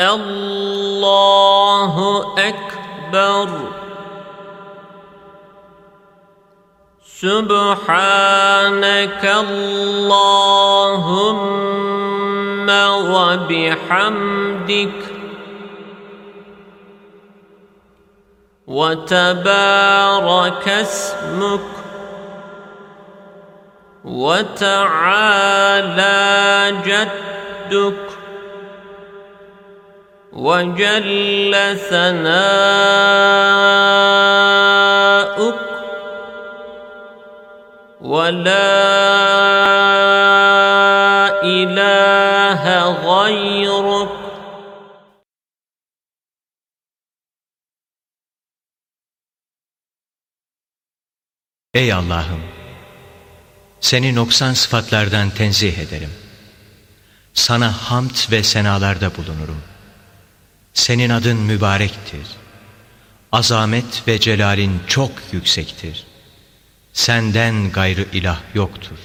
الله أكبر. سبحانك اللهم وبحمدك. وتبارك اسمك. وتعالى جدك. وجل ثناؤك ولا إله غيرك Ey Allah'ım! Seni noksan sıfatlardan tenzih ederim. Sana hamd ve senalarda bulunurum. Senin adın mübarektir. Azamet ve celalin çok yüksektir. Senden gayrı ilah yoktur.